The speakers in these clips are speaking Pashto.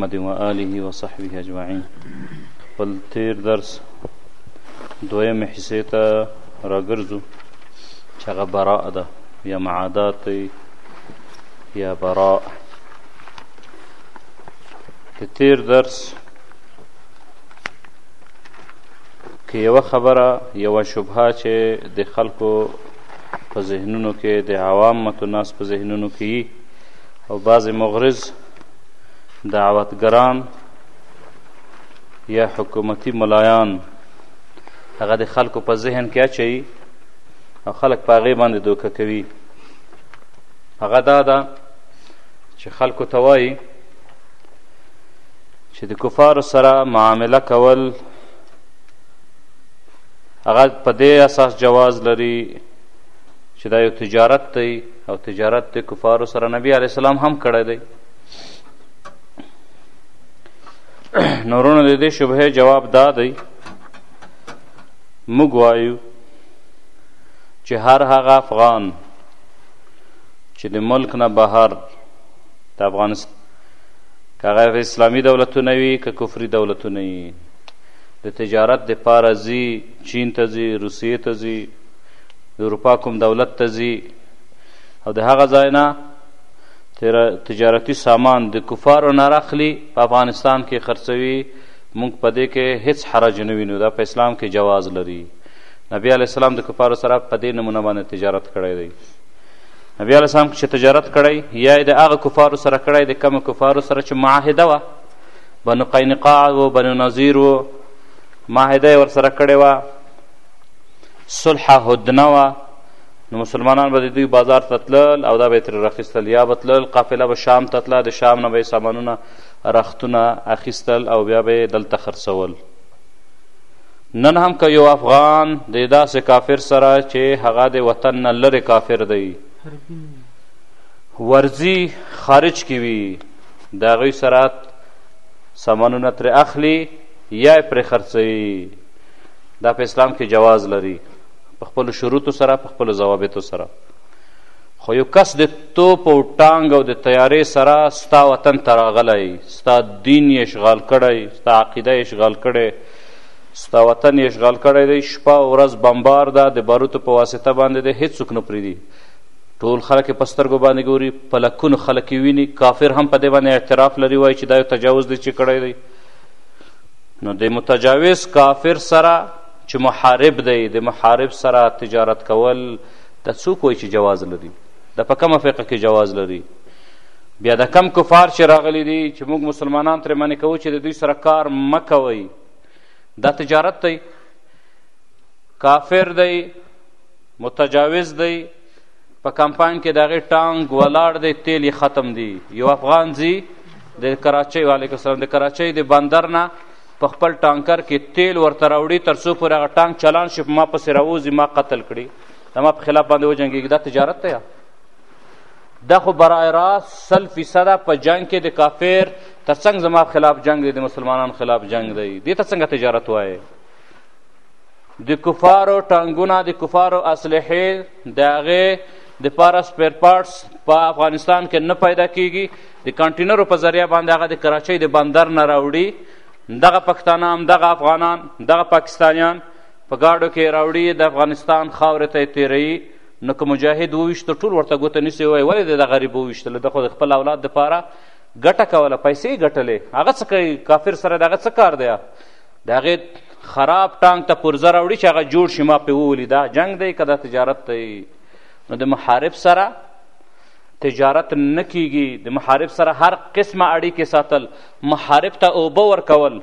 محمد و آله و صحبه اجمعین خپل تیر درس دویم حصه ته راګرځو چې هغه براء ده یا معادات یا براء د تیر درس کې یوه خبره یوه شبهه چې د خلکو په ذهنونو کې د عوام متناس په ذهنونو کې او بعضې مغرض دعوتګران یا حکومتي ملایان هغه د خلکو په ذهن کې اچوي او خلک په هغې باندې دوکه کوي هغه دا ده چې خلکو ته وایي چې د کفارو سره معامله کول هغه په دې اساس جواز لري چې دا یو تجارت دی او تجارت د کفارو سره نبی علیه السلام هم کړی دی نورونو د دې شبهې جواب دا دی موږ وایو چې هر هغه افغان چې د ملک نه بهر د افغانستان که هغه اسلامي دولتونه وي که کفري دولتونه وي د تجارت دپاره ځي چین ته ځي روسیې ته ځي د اروپا کوم دولت ته ځي او د هغه ځای نه تجارتي سامان د کفارو نه راخلي په افغانستان کې خرڅوي موږ په دې کې هیڅ حرج نه وینو دا په اسلام کې جواز لري نبی علیه السلام د کفارو سره په دې نمونه باندې تجارت کړی دی نبی علیه السلام چې تجارت کړی یا د هغه کفارو سره کړی د کم کفارو سره چې معاهده وه بنو قینقاع و بنو نظیر و معاهده یې ورسره کړې وه صلح هدنه وه نو مسلمانان به د دوی بازار ته تلل او دا به یې ترې راخیستل یا به تلل قافله به شام ته تله د شام نه به یې سامانونه رختونه اخیستل او بیا به یې دلته خرڅول نن هم که یو افغان د داسې کافر سره چې هغه د وطن نه لرې کافر دی ورځي خارج کې وي د هغوی سره سامانونه ترې اخلي یا یې پرې خرڅوي دا په اسلام کې جواز لري په خپلو شروطو سره په خپلو ضوابطو سره خو یو کس د توپ او ټانګ او د تیارې سره ستا وطن ته راغلی ستا دین یې اشغال کړی ستا عقیده یې اشغال کړی ستا وطن یې اشغال کړی دی شپه او ورځ بمبار ده د باروتو په واسطه باندې دی هېڅوک نه پرېږدي ټول خلک په سترګو باندې ګوري په لکونو خلک ویني کافر هم په دې باندې اعتراف لري وایي چې دا یو تجاوز دی چې کړی دی نو د متجاوز کافر سره چې محارب دی د محارب سره تجارت کول د څوک وایي چې جواز لري د په کومه فقه کې جواز لري بیا د کم کفار چې راغلي دي چې موږ مسلمانان ترې منې کوو چې د دوی سره کار مه کوئ دا تجارت دی کافر دی متجاوز دی په کمپاین کې د هغې ټانګ ولاړ دی تیل ختم دی یو افغان ځي د کراچۍ وعلیکم السلام د کراچۍ د بندر نه په خپل ټانکر کې تیل ورته راوړي تر څو پورې هغه ټانک چلان شي ما پسې راوځي ما قتل کړي د ما په خلاف باندې وجنګېږي دا تجارت دی دا خو برای راست سل فیصده په جنگ کې د کافر تر څنګ زما خلاف جنگ دی د مسلمانانو خلاف جنگ دی دې ته څنګه تجارت وایي د کفارو ټانګونه د کفارو اسلحې د هغې دپاره سپیر پارټس په افغانستان کې نه پیدا کیږي د کانټینرو په ذریعه باندې هغه د کراچۍ د بندر نه راوړي دغه پښتانه هم دغه افغانان دغه پاکستانیان په ګاډو کې راوړي د افغانستان خاورې ته یې تېروي نو که مجاهد وویشته ټول ورته ګوته نیسي وایي ولې دی دا غریب وویشتله ده خو د خپل اولاد دپاره ګټه کوله پیسې یې ګټلې هغه څه کوي کافر سره د هغه څه کار دی د هغې خراب ټانک ته پرزه راوړي چې هغه جوړ شي ما پې وولي دا جنګ دی که دا تجارت دی نو د محارب سره تجارت نه کیږي د محارب سره هر قسمه اړیکې ساتل محارب ته اوبه ورکول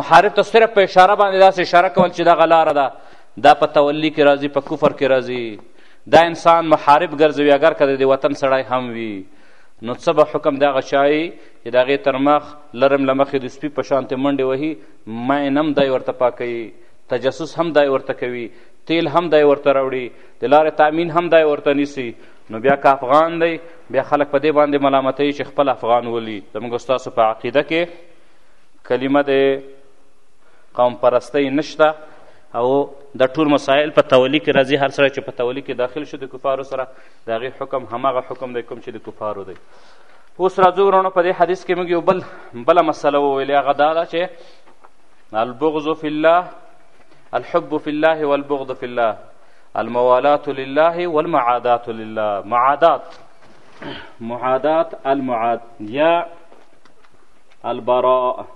محارب ته صرف په اشاره باندې داسې اشاره کول چې دغه لاره ده دا په تولی کې راځي په کفر کې راځي دا انسان محارب ګرځوي اگر که د وطن سړی هم وي نو څه به حکم دغه چای چې د هغې تر مخ لرم له مخې د سپي په شانتې منډې وهي مین هم دی ورته پاکوي تجسس هم دی ورته کوي تیل هم دی ورته راوړي د لارې تامین هم دی ورته نیسي نو بیا که افغان دی بیا خلک په دې باندې ملامتوي چې خپل افغان ولي زموږ ستاسو په عقیده کې کلمه د قوم پرستۍ نشته او دا ټول مسائل په تولی کې راځي هر سړی چې په تولی کې داخل شو د کفارو سره د هغې حکم هماغه حکم دی کوم چې د کفارو دی اوس راځو ورونو په دې حدیث کې موږ یو بل بله مسله وویلې هغه دا ده چې البغض فی الله الحب فی الله والبغض فی الله الموالات لله والمعادات لله معادات معادات المعاد یا البراء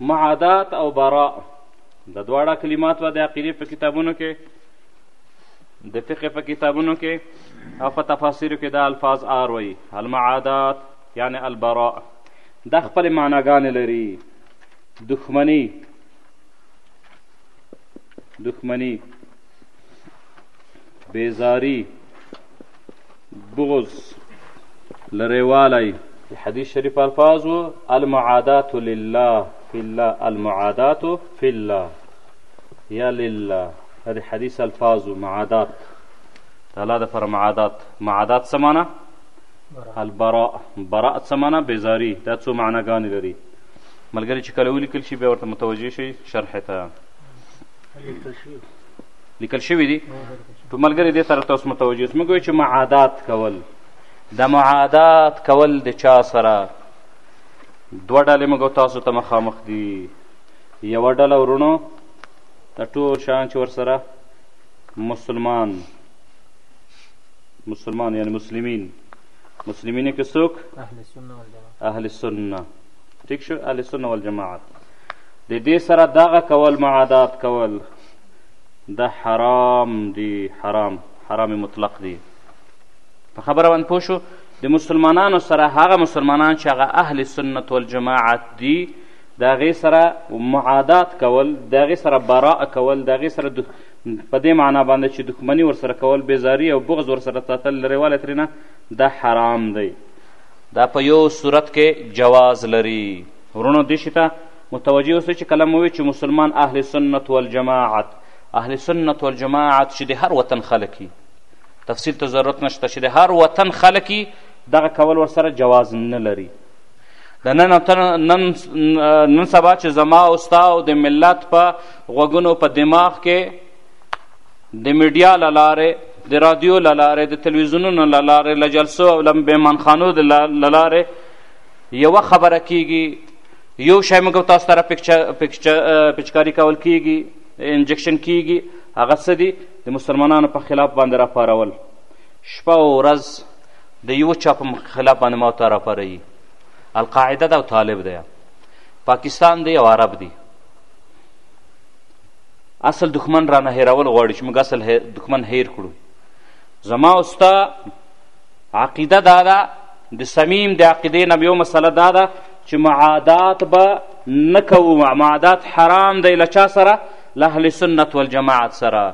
معادات او براء د دواړه کلمات به د عقیدې په کتابونو کې د فقه په کتابونو کې او په تفاسیرو کې دا الفاظ آر وایي المعادات یعنی البراء دا خپلې معناګانې لري دښمني دښمنی بیزاری بغض لریوالی حدیث شریف الفاظ و المعادات لله فی الله المعادات فی الله یا لله دا د حدیث الفاظ و معادات د الله دپاره معادات معادات څه معنا البراء براء څه معنا بیزاری دا څو معناګانې لري ملګري چې کله ولیکل شي بیا ورته متوجه شئ شرح ته لیکل شوي دي په ملګري دې سره تاسو متوجه اوس موږ وایو چې معادات کول د معادات کول د چا سره دوه ډلې موږ تاسو ته مخامخ دي یوه ډله ورونو د ټول شان چې ورسره مسلمان مسلمان یعنی مسلمین مسلمین کې څوک اهل سنه ټیک شو اهل سنه والجماعت د دې سره دغه کول معادات کول د حرام دي حرام حرام مطلق دي په خبره باندې پوه شو د مسلمانانو سره هغه مسلمانان چې هغه اهل سنت والجماعت دي د هغې سره معادات کول د هغې سره براء کول د هغې سره په دې معنا باندې چې دښمني ورسره کول بېزاري او بغض ورسره ساتل لرېوالی ترېنه دا حرام دی دا په یو صورت کې جواز لري ورونو دې شي ته متوجه اوسئ چې کله مو وي چې مسلمان اهل سنت والجماعت اهل سنت والجماعت چې د هر وطن خلک تفصیل ته ضرورت نشته چې د هر وطن خلک دغه کول ورسره جواز نه لري د نن نن نن سبا چې زما او ستا او د ملت په غوږونو په دماغ کې د میډیا له لارې د رادیو له لارې د تلویزیونونو له لارې له جلسو او له مهمانخانو له لارې یوه خبره کیږي یو شی موږ تاسو سره پچکاري کول کیږي انجکشن کیږي هغه څه دي د مسلمانانو په خلاف باندې راپارول شپه او ورځ د یو چا په خلاف باندې ما ته راپاروي القاعده ده او طالب دی پاکستان دی او عرب دی اصل دښمن رانه هیرول غواړي چې موږ اصل دښمن هیر کړو زما او ستا عقیده دا ده د صمیم د عقیدې نه یو مسله دا ده چې معادات به نه کوو معادات حرام دی له چا سره له اهل سنت والجماعت سره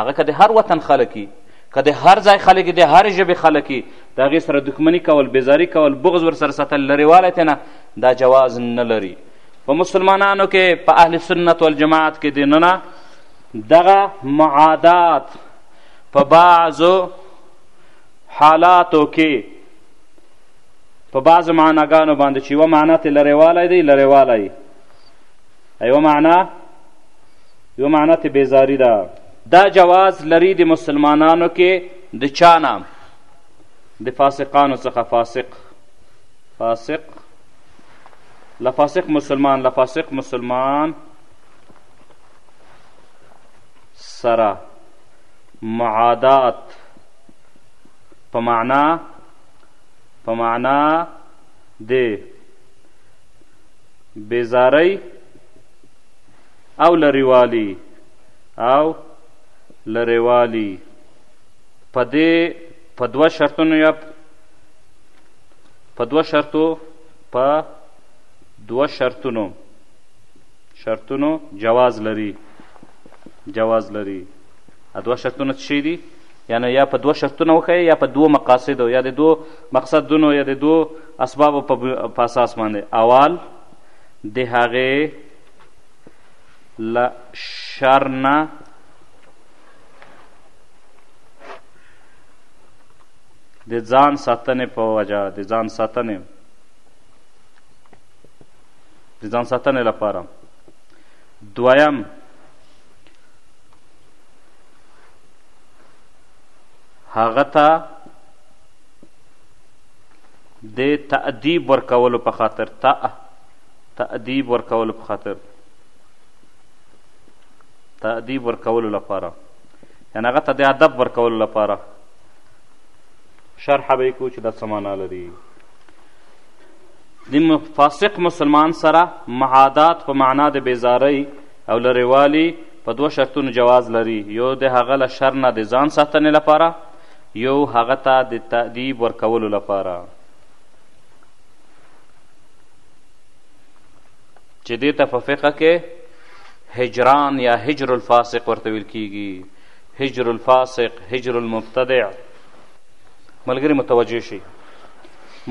هغه که د هر وطن خلک که د هر ځای خلک د هر ژبې خلک د هغې سره دښمني کول بېزاري کول بغز ورسره ساتل لرېوالی ترې نه دا جواز نه لري په مسلمانانو کې په اهل سنت والجماعت کې دننه دغه معادات په بعضو حالاتو کې په بعضو معناګانو باندې چې یوه معنا ترې لرېوالی دی لرېوالی یوه معنا یوه معنا ترې بېزاري ده دا جواز لري د مسلمانانو کې د چا نه د فاسقانو څخه فاسق فاسق له فاسق مسلمان له فاسق مسلمان سره معادات په معنا په معنا د بیزارۍ او لریوالي او لریوالي په دې په دوه شرطونو یا په دوه شرطو په دوه شرطونو شرطونو جواز لري جواز لري دوه شرطونه څه دي یعنی یا په دوه شرطونه وښیي یا په دوه مقاصدو یا د دوه مقصدونو یا د دوه اسبابو په اساس باندې اول د هغې له شر نه د ځان ساتنې په وجه د ځان ساتنې د ځان ساتنې لپاره دویم هغه ته د تأدیب ورکولو په خاطر تأدیب ورکولو په خاطر تأدیب ورکولو لپاره یعنې هغه ته د ادب ورکولو لپاره شرحه به یې کړو چې دا څه معنا لري د فاسق مسلمان سره معادات په معنا د بیزارۍ او لرېوالي په دوه شرطونو جواز لري یو د هغه له شر نه د ځان ساتنې لپاره یو هغه ته د تأدیب ورکولو لپاره چې دې ته په فقه کې هجران یا هجر الفاسق ورته ویل کیږي هجر الفاسق هجر المبتدع ملګري متوجه شي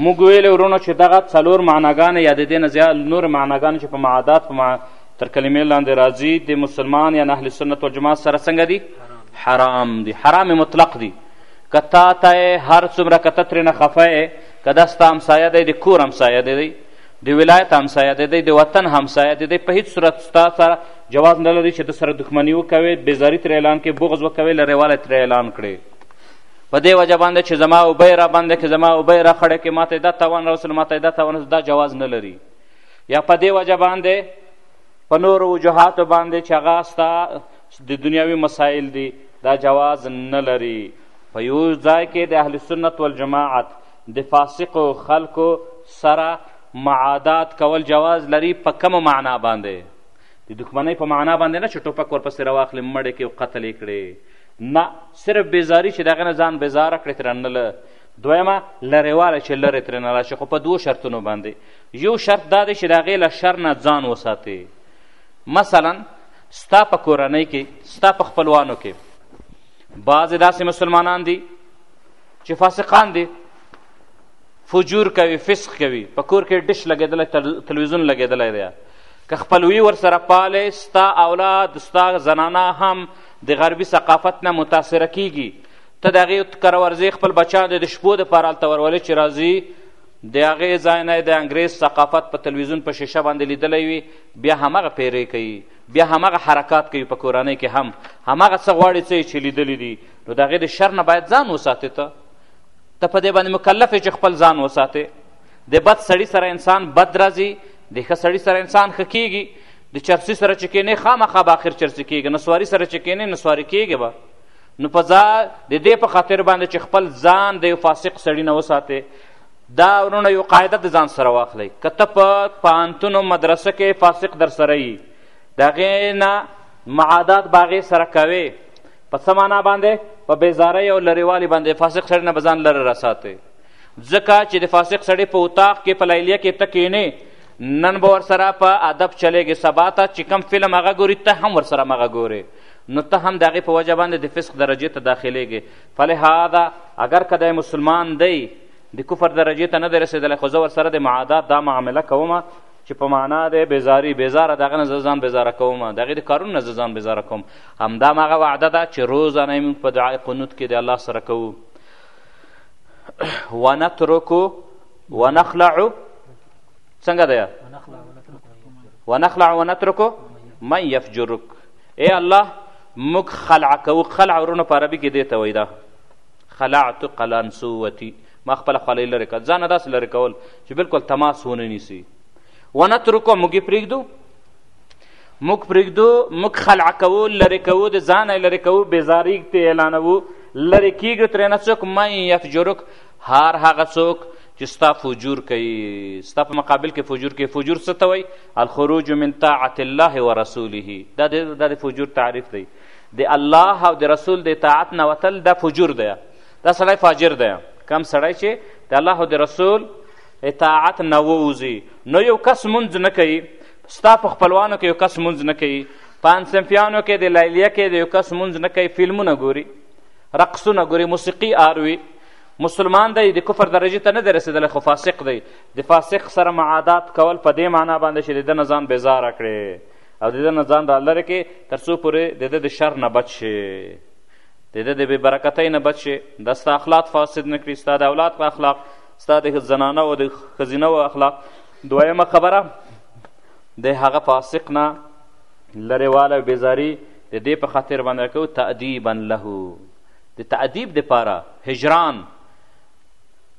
موږ ویلې ورونو چې دغه څلور معناګانې یا د دې نه زیات نورې معناګانې چې په معادات په مع... تر کلمې لاندې راځي د مسلمان یا اهل سنت والجماعت سره څنګه دي حرام دي حرام مطلق دي که تا ته هر څومره که ته ترېنه خفه یې که دا ستا همسایه دی د کور همسایه دی دی د ولایت همسایه دی دی د وطن همسایه دی دی په هیڅ صورت ستا سره جواز نه لري چې د سره دښمني وکوې بېزاري ترې اعلان کړې بغض وکوې لرېوالی ترې اعلان کړې په دې وجه باندې چې زما اوبه یې راباندې کړې زما اوبه یې راخړې کړې ما ته یې دا تاوان راوسل ما ته یې دا تاوان دا جواز نه لري یا په دې وجه باندې په نورو وجوهاتو باندې چې هغه ستا د دنیاوي مسایل دي دا جواز نه لري په یو ځای کې د اهل سنت والجماعت د فاسقو خلکو سره معادات کول جواز لري په کومه معنا باندې د دښمنۍ په معنا باندې نه چې ټوپک ورپسې راواخلې مړې کړې او قتل یې کړې نه صرف بیزاري چې د هغې نه ځان بیزاره کړې ترنه له دویمه لرېوالی چې لرې ترېنه راشي خو په دوو شرطونو باندې یو شرط دا دی چې د هغې له شر نه ځان وساتې مثلا ستا په کورنۍ کې ستا په خپلوانو کې بعضې داسې مسلمانان دي چې فاسقان دي فجور کوي فسق کوي په کور کې ډش لګېدلی تلویزیون لګېدلی دی که خپلوي ورسره پالې ستا اولاد ستا زنانه هم د غربي ثقافت نه متاثره کیږي ته د هغې کره ورځې خپل بچیان د شپو دپاره هلته ورولې چې راځي د هغې ځای نه د انګریز ثقافت په تلویزیون په شیشه باندې لیدلی وي بیا همغه پیرې کوي بیا همغه حرکات کوي په کورنۍ کې هم همغه څه غواړي څه چې لیدلی دي نو د هغې د شر نه باید ځان وساتې ته ته په دې باندې مکلف چې خپل ځان وساتې د بد سړي سره انسان بد راځي د ښه سړي سره انسان ښه کیږي د چرسی سره چې کینې خامخا به اخر چرسی کیږي نسواري سره چې کینې نسواري کیږي به نو په ځا د دې په خاطر باندې چې خپل ځان د یو فاسق سړي نه وساتې دا ورونه یو قاعده د ځان سره واخلئ که ته په پوهنتون او مدرسه کې فاسق در سره یي د هغې نه معادات به هغې سره کوې په څه معنا باندې په بیزارۍ او لرېوالي باندې فاسق سړی نه به ځان لرې راساتئ ځکه چې د فاسق سړی په اتاق کې په لیلیه کې ته کینې نن به ورسره په ادب چلیږي سبا ته چې کم فلم هغه ګوري ته هم ورسره مغه ګورې نو ته هم د هغې په وجه باندې د فسق درجې ته داخلیږې فلهذا اگر که دی مسلمان دی د کفر درجې ته نه دی رسېدلی خو زه ورسره د معادات دا معامله کوم چې په معنا دی بیزاری بیزاره دغه نه زه ځان بیزاره کوم د هغې د کارونو نه زه ځان بیزاره کوم همدا مغه وعده ده چې روزانه یې موږ په دعای قنوت کې د الله سره کوو ونترکو ونخلعو څنګه دی ونخلع ونترکو من یفجرک ای الله موږ خلع کوو خلع ورونو په عربي کې دی ته وایي دا خلعت قلانسوتي ما خپله خولۍ لرې کړه ځانه داسې لرې کول چې بلکل تماس ونه نیسي ونترکو موږ یې پرېږدو موږ پرېږدو موږ خلع کوو لرې کوو د ځانه یې لرې کوو بېزاري ته اعلانوو لرې کېږو ترېنه څوک من یفجرک هر هغه څوک چې ستا فجور کوي ستا په مقابل کې فجور کوي فجور څه ته وایي الخروج من طاعت الله و رسوله دا د فجور تعریف دی د الله او د رسول د اطاعت نه وتل دا فجور دی دا سړی فاجر دی کم سړی چې د الله او د رسول اطاعت نه ووځي نو یو کس مونځ نه کوي ستا په خپلوانو کې یو کس مونځ نه کوي په انصنفیانو کې د لیلیه کې د یو کس مونځ نه کوي فلمونه ګوري رقصونه ګوري موسیقي آروي مسلمان دی د کفر درجې ته نه دی رسېدلی خو فاسق دی د فاسق سره معادات کول په دې معنا باندې چې د ده نه ځان بېزاره کړې او د ده نه ځان را لرې کړې تر څو پورې د ده د شر نه بچ شې د ده د بې برکتۍ نه بچ شې دا ستا اخلاق فاسد نه کړي ستا د اولاد په اخلاق ستا د زنانه او د ښځینه و اخلاق دویمه خبره د هغه فاسق نه لرې واله بېزاري د دې په خاطر باندې کوو تأدیبا له د تأدیب دپاره هجران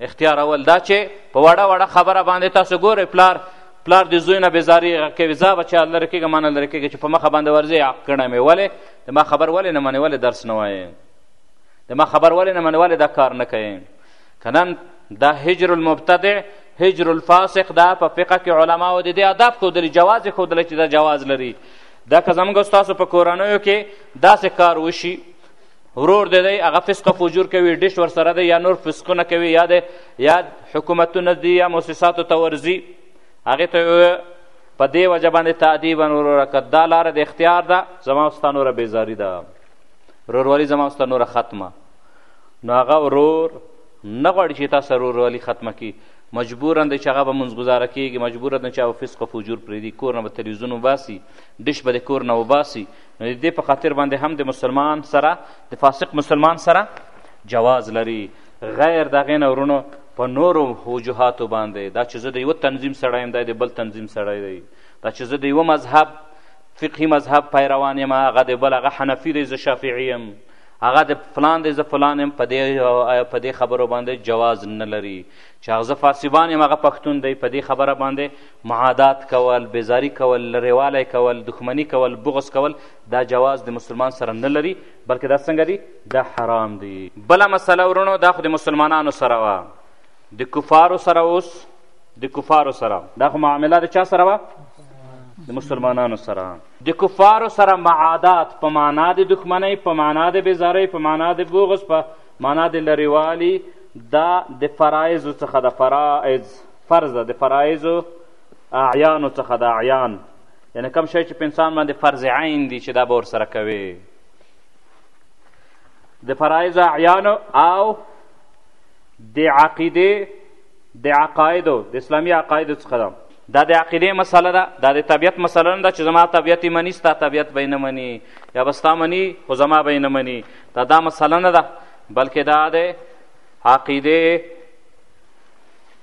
اختیارول دا چې په وړه وړه خبره باندې تاسو ګورئ پلار پلار د زوی نه بېزاري کوي ځه بچیه لرې کېږه ما نه لرې کېږه چې په مخه باندې ورځې عاق کړی مې ولې د ما خبر ولې نه منې ولې درس نه وایې د ما خبر ولې نه منې ولې دا کار نه کوې که نن دا هجر المبتدع هجر الفاسق دا په فقه کې علماو د دې آداب ښودلي جواز یې ښودلی چې دا جواز لري دا که زموږ ستاسو په کورنیو کې داسې کار وشي ورور دی دی هغه فسق فجور کوي ډش ورسره دی یا نور فسقونه کوي یا دی یا حکومتونه دي یا موسساتو ته ورځي هغې ته په دې وجه باندې تادیبا وروره که دا لاره د اختیار ده زما او ستا نوره بېزاري ده ورورولي زما او ستا نوره ختمه نو هغه ورور نه غواړي چې تا سره ورورولي ختمه کړي مجبورا دی چې هغه به مونځ ګزاره کېږي مجبورا دی چې هغه فسق او فجور پرېږدي کور نه به تلویزیون وباسي ډش به د کور نه وباسي نو د دې په خاطر باندې هم د مسلمان سره د فاسق مسلمان سره جواز لري غیر د هغې نه ورونو په نورو وجوهاتو باندې دا چې زه د یوه تنظیم سړی یم دا د بل تنظیم سړی دی دا چې زه د یوه مذهب فقهي مذهب پیروان یم هغه د بل هغه حنفي دی زه شافعي یم هغه د فلان دی زه فلان یم په دې خبرو باندې جواز نه لري چې هغه زه فارسیبان یم هغه پښتون دی په دې خبره باندې معادات کول بیزاری کول لرېوالی کول دښمني کول بغض کول دا جواز د مسلمان سره نه لري بلکې دا څنګه دي دا حرام دي بله مسله ورونو دا خو د مسلمانانو سره وه د کفارو سره اوس د کفارو سره دا خو معامله د چا سره وه د مسلمانانو سره د کفارو سره معادات په معنا د دښمنۍ په معنا د بېزارۍ په معنا د بغز په معنا د لرېوالي دا د فرایضو څخه د فرایض فرض ده د فرایضو اعیانو څخه د اعیان یعنې کوم شی چې په انسان باندې فرض عین دي چې دا به ورسره کوې د فرایض اعیانو او د عقیدې د عقایدو د اسلامي عقایدو څخه ده دا د عقیدې مسله ده دا د طبیعت مسله نه ده چې زما طبیعت یې مني ستا طبیعت به یې نه مني یا به ستا مني خو زما به یې نه مني دا دا مسله نه ده بلکې دا د عقیدې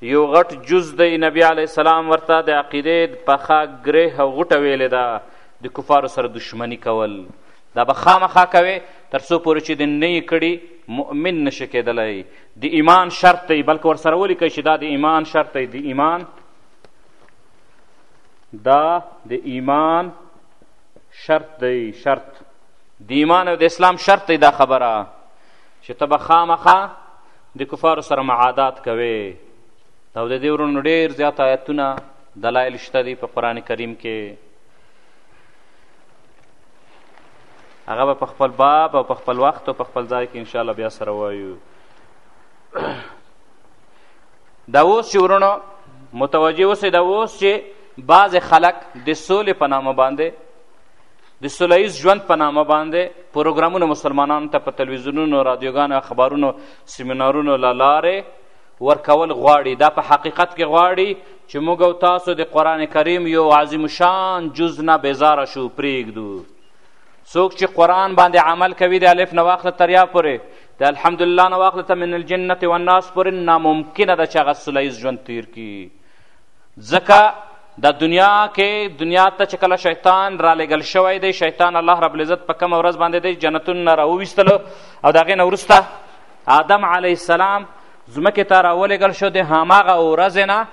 یو غټ جز دی نبی علیه السلام ورته د عقیدې پخه ګرېه او غوټه ویلې ده د کفارو سره دښمني کول دا به خامخا کوې تر څو پورې چې د نه کړي مؤمن نشي کېدلی د ایمان شرط دی بلکې ورسره ولیکئ چې دا د ایمان شرط دی د ایمان دا د ایمان شرط دی شرط د ایمان او د اسلام شرط دی دا خبره چې ته به خامخا د کفارو سره معادات کوي او د دې ورونو ډېر زیات آیتونه دلایل شته دي په قرآن کریم کې هغه به په خپل باب او په خپل وخت او په خپل ځای کې انشاءالله بیا سره وایو دا اوس چې ورونو متوجه اوسئ دا اوس چې بعضې خلک د سولې په نامه باندې د سولهییز ژوند په نامه باندې پروګرامونه مسلمانانو ته په تلویزیونونو رادیوګانو اخبارونو سیمینارونو له لارې ورکول غواړي دا په حقیقت کې غواړي چې موږ او تاسو د قرآن کریم یو عظیم شان جز نه بیزاره شو پرېږدو څوک چې قرآن باندې عمل کوي د الف نه واخله تر یا پورې د الحمدلله نه واخله ته من الجنت والناس پورې ناممکنه ده چې هغه سولهییز ژوند تیر کړي ځکه د دنیا کې دنیا ته چې کله شیطان را لېږل شوی دی شیطان الله رب العزت په کومه ورځ باندې دی جنتون نه راوویستلو او د هغې نه وروسته آدم علیه السلام ځمکې ته راولېږل شو د هماغه ورځې نه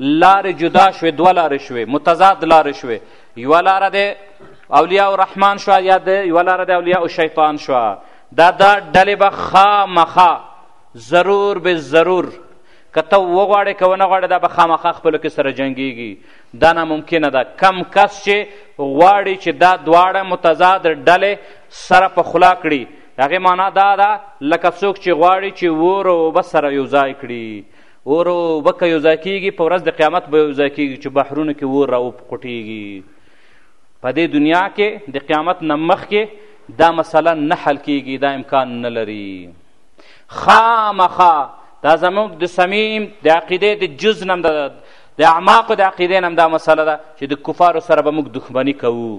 لارې جدا شوې دوه لارې شوې متضاد لارې شوې یوه لاره د اولیاء الرحمن شوه یا د یوه لاره د اولیاء الشیطان شوه دا دا ډلې به خامخا ضرور به ضرور که ته وغواړې که ونه غواړې دا به خامخا خپلو کې سره جنګېږي دا ناممکنه ده کم کس چې غواړي چې دا دواړه متضاد ډلې سره په خلا کړي د هغې معنا دا ده لکه څوک چې غواړي چې اور او اوبه سره یو ځای کړي اور او اوبه که یو ځای کېږي په ورځ د قیامت به یو ځای کېږي چې بحرونو کې اور راوپقوټېږي په دې دنیا کې د قیامت نه مخکې دا مسله نه حل کېږي دا امکان نه لري خامخا دا زموږ د صمیم د عقیدې د جز نم د د اعماقو د عقیدې نم دا مسله ده چې د کفارو سره به موږ دښمني کوو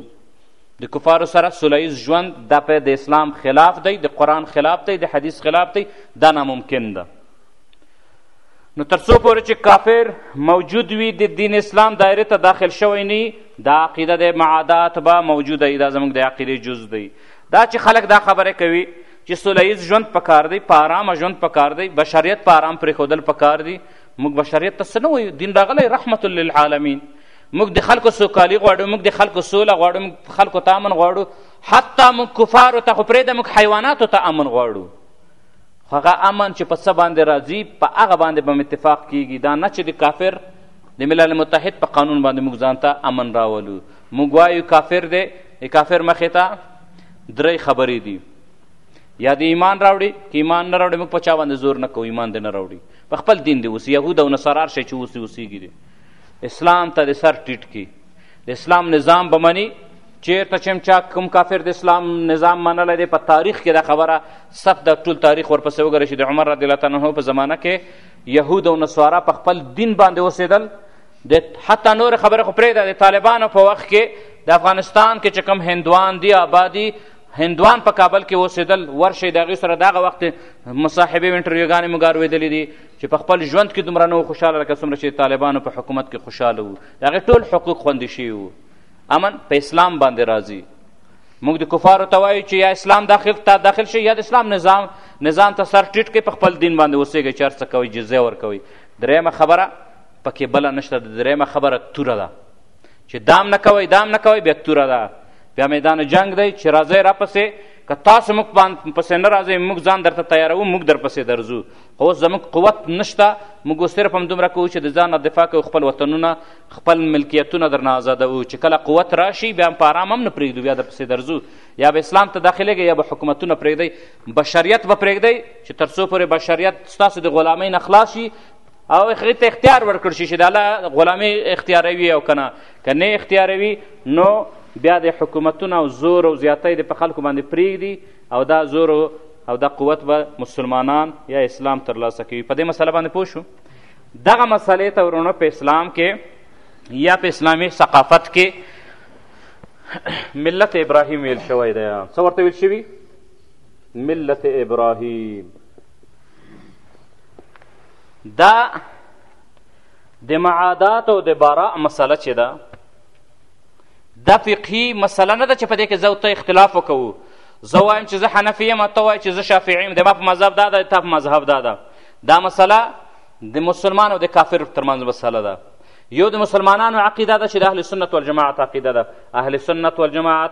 د کفارو سره سولیز ژوند دا په د اسلام خلاف دی د قرآن خلاف دی د حدیث خلاف دی دا ناممکن ده نو تر څو پورې چې کافر موجود وي د دین اسلام دایره ته داخل شوی نه دا عقیده د معادات به موجوده وي دا زموږ د عقیدې جز دی دا چې خلک دا خبره کوي چې سوله ییز ژوند پکار دی په آرامه ژوند پکار دی بشریت په آرام پرېښودل پکار دي موږ بشریت ته څه نه وایو دین راغلی رحمت للعالمین موږ د خلکو سوکالي غواړو موږ د خلکو سوله غواړو موږ خلکو ته امن غواړو حتی موږ کفارو ته خو پرېږده موږ حیواناتو ته امن غواړو خو هغه امن چې په څه باندې راځي په هغه باندې به اتفاق کیږي دا نه چې د کافر د ملل متحد په قانون باندې موږ ځان ته امن راولو موږ وایو کافر دی د کافر مخې ته درې خبرې دي یا د ایمان راوړي که ایمان نه راوړي موږ په چا باندې زور نه کوو ایمان دې نه راوړي په خپل دین دې اوسي یهود او نصارا هر شی چې اوسي اوسیږي دي اسلام ته د سر ټیټ کړي د اسلام نظام به مني چیرته چې چا کوم کافر د اسلام نظام منلی دی په تاریخ کې دا خبره صف د ټول تاریخ ورپسې وګورئ چې د عمر رضی الله عنه په زمانه کې یهود او نصارا په خپل دین باندې اوسېدل د حتی نور خبره خو پرېږده د طالبانو په وخت کې د افغانستان کې چې کوم هندوان دي آبادي هندوان په کابل کې اوسېدل ورشئ د هغوی سره دغه وخت مصاحبې او انټرویوګانې موږ اورېدلې دي چې په خپل ژوند کې دومره نه خوشحاله لکه څومره چې طالبانو په حکومت کې خوشحاله وو د هغې ټول حقوق خوندي شوي وو امن په اسلام باندې راځي موږ د کفارو ته وایو چې یا اسلام داخل ته داخل شي یا د اسلام نظام نظام ته سر ټیټ کړئ په خپل دین باندې اوسېږئ چې هر څه کوئ جزیه ورکوئ درېیمه خبره پکې بله نشته د درېیمه خبره توره ده چې دام نه کوئ دام نه کوئ بیا توره ده بیا میدان جنگ دی چې راځئ راپسې که تاسو موږ پسې نه راځئ موږ ځان درته تیاروو موږ درپسې درځو خو اوس زموږ قوت نشته موږ اوس صرف همدومره کوو چې د ځان نه دفاع کوو خپل وطنونه خپل ملکیتونه درنه آزادوو چې کله قوت راشي بیا په آرام هم نه پرېږدو بیا درپسې درځو یا به اسلام ته داخلېږئ یا به حکومتونه پرېږدئ بشریت به پرېږدئ چې تر څو پورې بشریت ستاسو د غلامۍ نه خلاص شي او هغه ته اختیار ورکړ شي چې د الله غلامي اختیاروي او کنه که نه اختیاروي نو بیا د حکومتونه او زور او زیاتی د په خلکو باندې پریږدي او دا زور او دا قوت به مسلمانان یا اسلام ترلاسه کوي په دې مسله باندې پوه شو دغه مسلې ته ورونه په اسلام کې یا په اسلامي ثقافت کې ملت ابراهیم ویل شوی دی څه ورته ویل شوي ملت ابراهیم دا د معادات او د براء مسله چې ده دا فقهي مسله نه ده چې په دې کې زه ته اختلاف وکوو زه وایم چې زه حنفي یم ته وایې چې زه شافعي یم د ما په مذهب دا ده تا په مذهب دا ده دا مسله د مسلمان او د کافر ترمنځ مسله ده یو د مسلمانانو عقیده ده چې د اهل سنت والجماعت عقیده ده اهل سنت والجماعت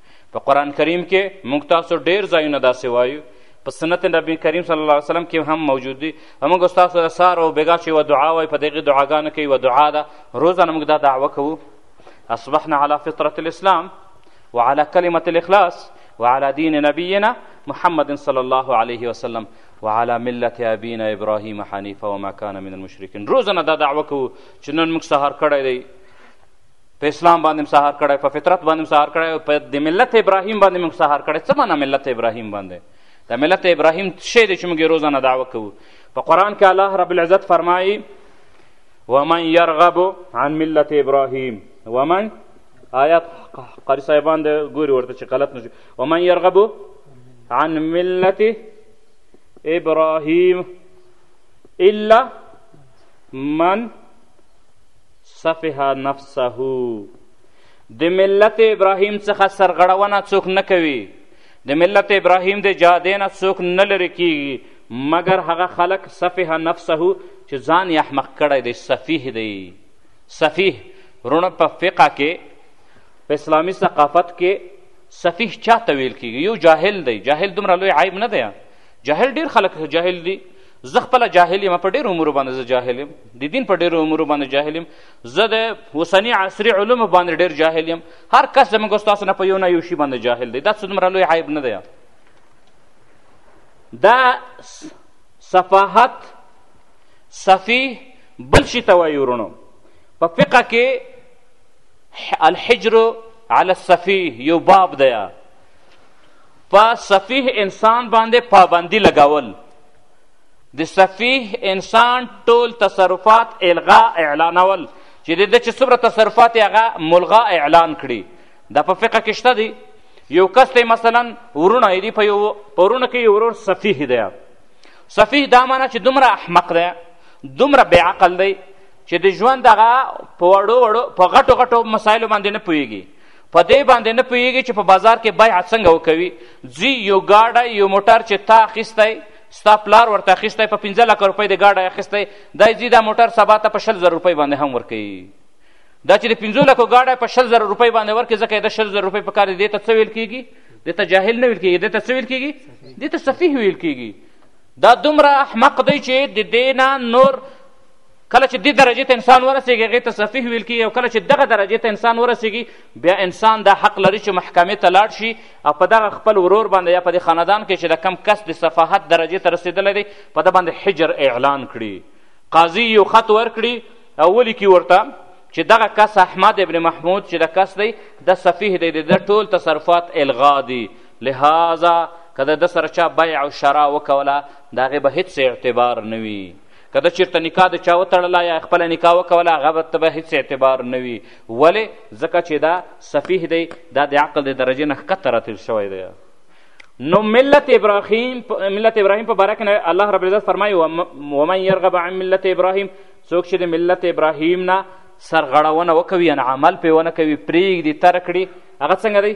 په قرآن کریم کې موږ تاسو ډیر ځایونه داسې وایو په سنت نبی کریم صلی الله علیه وسلم کې هم موجود دي موږ ستاسو د سار او بېګا چې یوه دعا وایي په دغې دعاګانو کې یوه دعا ده روزانه موږ دا دعوه کوو اصبحنا على فطرة الاسلام وعلى كلمة الاخلاص وعلى دين نبينا محمد صلى الله عليه وسلم وعلى ملة أبينا إبراهيم حنيفا وما كان من المشركين روزنا دا دعوة کو چې نن موږ سهار کړی دی په اسلام باندې مسهار کړی په فطرت باندې مسهار کړی په د ملت ابراهیم باندې موږ مسهار کړی څه معنا ملت ابراهیم باندې د ملت ابراهیم شی دی چې موږ روزانه دعوه کوو په قرآن کې الله رب العزت فرمایي ومن یرغب عن ملت ابراهیم ومن آیات قاری صاحبان د ګوري ورته چې غلط نشي ومن یرغب عن ملت ابراهیم الا من سفه نفسه د ملت ابراهیم څخه سرغړونه څوک نه کوي د ملت ابراهیم د جادې نه څوک نه لرې کیږي مګر هغه خلک سفه نفسه چې ځان یې احمق کړی دی سفیه دی سفیه وروڼه په فقه کې په اسلامي ثقافت کې سفیه چا ته ویل کیږي یو جاهل دی جاهل دومره لوی عیب نه دی جاهل ډیر خلک جاهل دي زه خپله جاهل یم په ډېرو امورو باندې زه جاهل یم د دین په ډېرو امورو باندې جاهل یم زه د اوسني عصري علومو باندې ډېر جاهل یم هر کس زموږ ستاسو نه په یو نه یو شي باندې جاهل دی دا څه دومره لوی عیب نه دی دا صفاحت صفی بل شي ته وایي ورونو په فقه کې الحجر علی الصفی یو باب دی په سفیح انسان باندې پابندي لګول د سفیح انسان ټول تصرفات الغا اعلانول چې د ده چې څومره تصرفات یې هغه ملغا اعلان کړي دا په فقه کې شته دی یو کس دی مثلا ورونه یې دي په یو په ورونه کې یو ورور سفیح دی سفیح دا معنی چې دومره احمق دی دومره بې عقل دی چې د ژوند هغه په وړو وړو په غټو غټو مسایلو باندې نه پوهېږي په دې باندې نه پوهېږي چې په بازار کې بیع څنګه وکوي ځي یو ګاډی یو موټر چې تا اخیستی ستا پلار ورته اخیستی په پنځه لکه روپۍ د ګاډی اخیستی دی ځي دا موټر سبا ته په شل زره روپۍ باندې هم ورکوي دا چې د پنځو لکو ګاډی په شل زره روپۍ باندې ورکړي ځکه د شل زره روپۍ په کار دې ته څه ویل کېږي دې ته جاهل نه ویل کېږي دې ته څه ویل کېږي دې ته سفیح ویل کېږي دا دومره احمق دی چې د دې نه نور کله چې دې درجې ته انسان ورسېږي هغې ته سفیح ویل کېږي او کله چې دغه درجې ته انسان ورسېږي بیا انسان دا حق لري چې محکمې ته لاړ شي او په دغه خپل ورور باندې یا په دې خاندان کې چې د کم کس د صفاحت درجې ته رسېدلی دی په ده باندې حجر اعلان کړي قاضي یو خط ورکړي او ولیکي ورته چې دغه کس احمد ابن محمود چې د کس دی د سفیح دی د ټول تصرفات الغا دي لهذا که د ده سره چا بیع او شرا وکوله د هغې به هیڅ اعتبار نه وي که د چیرته نکاح د چا وتړله یا خپله نکاح وکوله هغه ته به هیڅ اعتبار نه وي ولې ځکه چې دا سفیح دی دا د عقل د درجې نه ښکته راتیر شوی دی نو ملت ابراهیم ملت ابراهیم په باره کې الله رب العزت فرمایي ومن یرغب عن ملت ابراهیم څوک چې د ملت ابراهیم نه سرغړونه وکوي یعنې عمل پرې ونه کوي پرېږدي ترک کړي هغه څنګه دی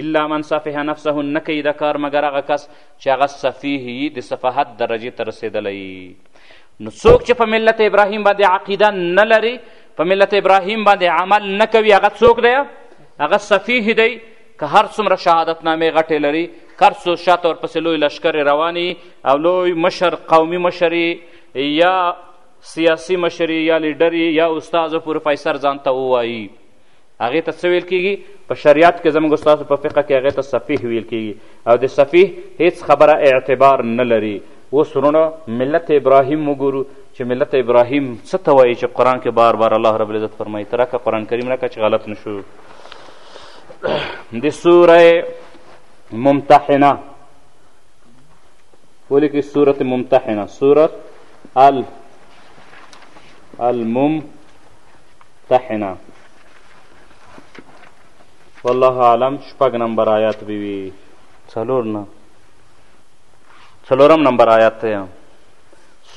الا من سفه نفسه نه کوي دا کار مګر هغه کس چې هغه سفیه یي د سفاحت درجې ته رسېدلی نو څوک چې په ملت ابراهیم باندې عقیده نه لري په ملت ابراهیم باندې عمل نه کوي هغه څوک دی هغه سفیه دی که هر څومره شهادتنامې غټې لري که هر څو شاته ورپسې لوی لشکرې رواني او لوی مشر قومي مشر یا سیاسي مشر یا لیډر یا استاد او پروفیسر ځان ته ووایي هغې ته څه ویل کېږي په شریعت کې زموږ ستاسو په فقه کې هغې ته سفیح ویل کېږي او د سفیح هیڅ خبره اعتبار نه لري اوس وروڼو ملت ابراهیم وګورو چې ملت ابراهیم څه ته وایي چې قرآن کې بار بار الله رب العزت فرمایي ته راکه قرآن کریم راکه چې غلط نه شو د سوره ممتحنه ولیکئ سورة ممتحنه سورة الممتحنه تحنا والله عالم شپږ نمبر آیات به وي څلور نه څلورم نمبر آیات دی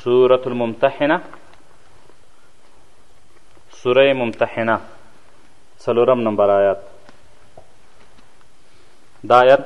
سورة الممتحنه سوره ممتحنه څلورم نمبر آیات دا آیت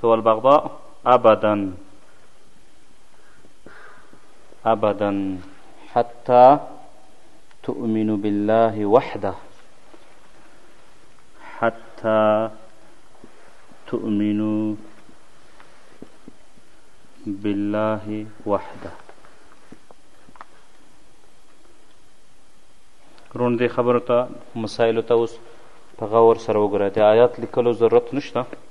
تو البغضاء ابدا ابدا حتى تؤمن بالله وحده حتى تؤمن بالله وحده رون دې خبرو ته مسایلو ته اوس په غور سره وګوره د آیات لیکلو ضرورت نشته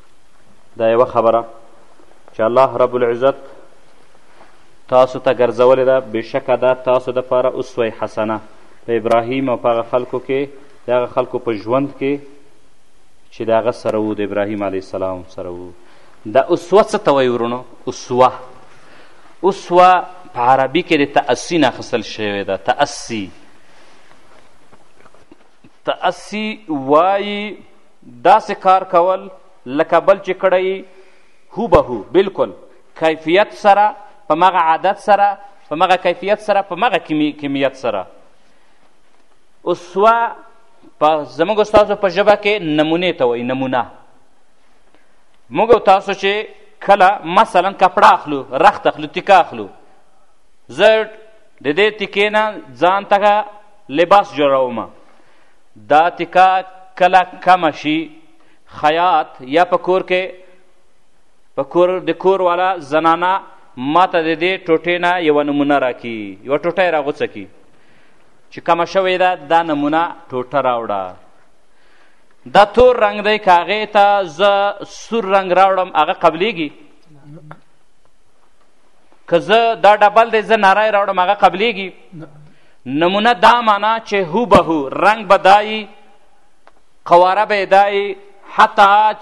دا یوه خبره چې الله رب العزت تاسو ته ګرځولې ده بېشکه دا تاسو دپاره اسوه حسنه په ابراهیم او په هغه خلکو کې د هغه خلکو په ژوند کې چې د هغه سره وو د ابراهیم علیه السلام سره وو دا اسوه څه ته وایي ورونو اسوه اسوه په عربي کې د تأسی نه اخیستل شوې ده تأسی تأسی وایي داسې کار کول لکه بل چې کړی یې هو به هو بلکل کیفیت سره په مغه عادت سره په مغه کیفیت سره په مغه کمیت سره اسوه په زموږ استادو په ژبه کې نمونې ته وایي نمونه موږ تاسو چې کله مثلا کپړه اخلو رخت اخلو تیکه اخلو زه د دې تیکې نه ځان ته لباس جوړوم دا تکا کله کمه شي خیاط یا په کور کې په کور د کور والا زنانه ماته د دې ټوټې نه یوه نمونه راکړي یوه ټوټه یې راغوڅه کړي چې کمه شوې ده دا نمونه ټوټه راوړه دا تور رنګ دی که هغې ته زه سور رنګ راوړم هغه قبلیږي که زه دا ډبل دی زه ناره راوړم هغه قبلیږي نمونه دا معنا چې هو به هو رنګ به دایي قواره به دایي حتی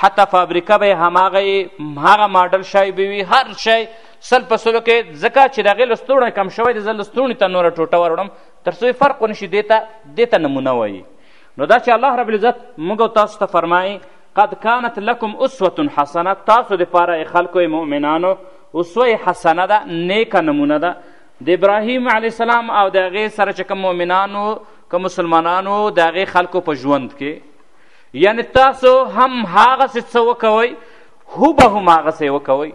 حتی فابریکه به هماغه هغه ماډل شی به وي هر شی سل په سلو کې ځکه چې د هغې لستوڼی کم شوی دی زه لستوڼي ته نوره ټوټه وروړم تر څو یې فرق ونه شي دې ته نمونه وایي نو دا چې الله رب العزت موږ او تاسو ته فرمایي قد کانت لکم اسوة حسنه تاسو د پاره خلکو مؤمنانو اسوه حسنه ده نیکه نمونه ده د ابراهیم علیه السلام او د هغې سره چې کوم مؤمنانو که مسلمانانو د هغې خلکو په ژوند کې یعنی تاسو هم هغسې څه وکوئ هوبه هم هغسې وکوئ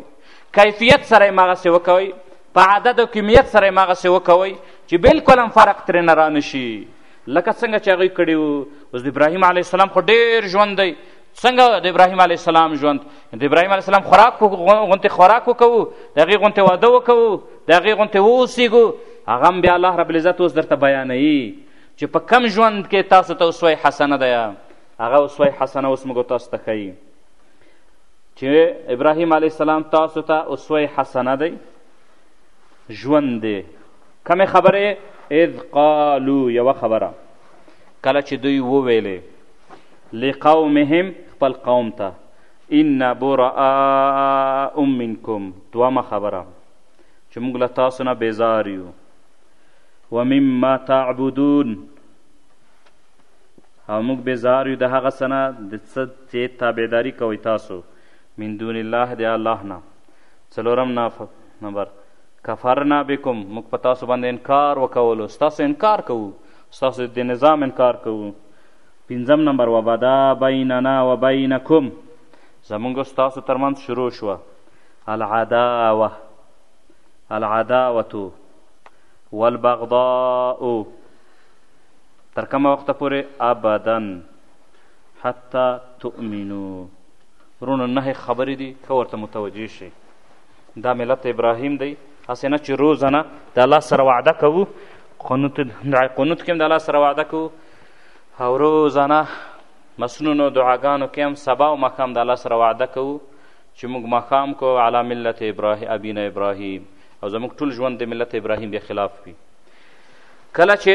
کیفیت سره یې هغسې وکوئ په عدد او کمیت سره یې هغسې وکوئ چې بلکل هم فرق ترې نه رانشي لکه څنګه چې هغوی کړي وو اوس د ابراهیم علیه السلام خو ډېر ژوند دی څنګه د ابراهیم علیه السلام ژوند د ابراهیم علیه السلام خوراک غونتې خوراک وکوو د هغې غونتې واده وکوو د هغې غونتې واوسېږو هغه هم بیا الله رب العزت اوس درته بیانوي چې په کم ژوند کې تاسو ته اسوه حسنه ده هغه اسوه حسنه اوس موږ تاسو ته ښیي چې ابراهیم علیه السلام تاسو ته اسوه حسنه دی ژوند دی کمې خبرې اذ قالو یوه خبره کله چې دوی وویلې لقومهم خپل قوم ته ان براء منکم دومه خبره چې موږ له تاسو نه بیزار یو ومما تعبدون او موږ بیزار یو د هغه څه نه د څه چې تابعداري کوئ تاسو من دون الله د الله نه څلورم نمبر کفرنا بكم موږ په تاسو باندې انکار وکولو ستاسو انکار کوو ستاسو د نظام انکار کوو پنځم نمبر وبدا بیننا و بینکم زمونږ ستاسو ترمنځ شروع شوه العداوه العداوه والبغضاء تر کومه وخته پورې ابدا حتی تؤمنو ورونو نهې خبرې دي که ورته متوجه شئ دا ملت ابراهیم دی هسې نه چې روزانه د الله سره وعده کوو قنوت قنوت کې هم د الله سره وعده کوو او روزانه مسنونو دعاګانو کې هم سبا او ماښام د الله سره وعده کوو چې موږ ماښام کو علی ملت ابراهیم ابینا ابراهیم او زموږ ټول ژوند د ملت ابراهیم به خلاف وي کله چې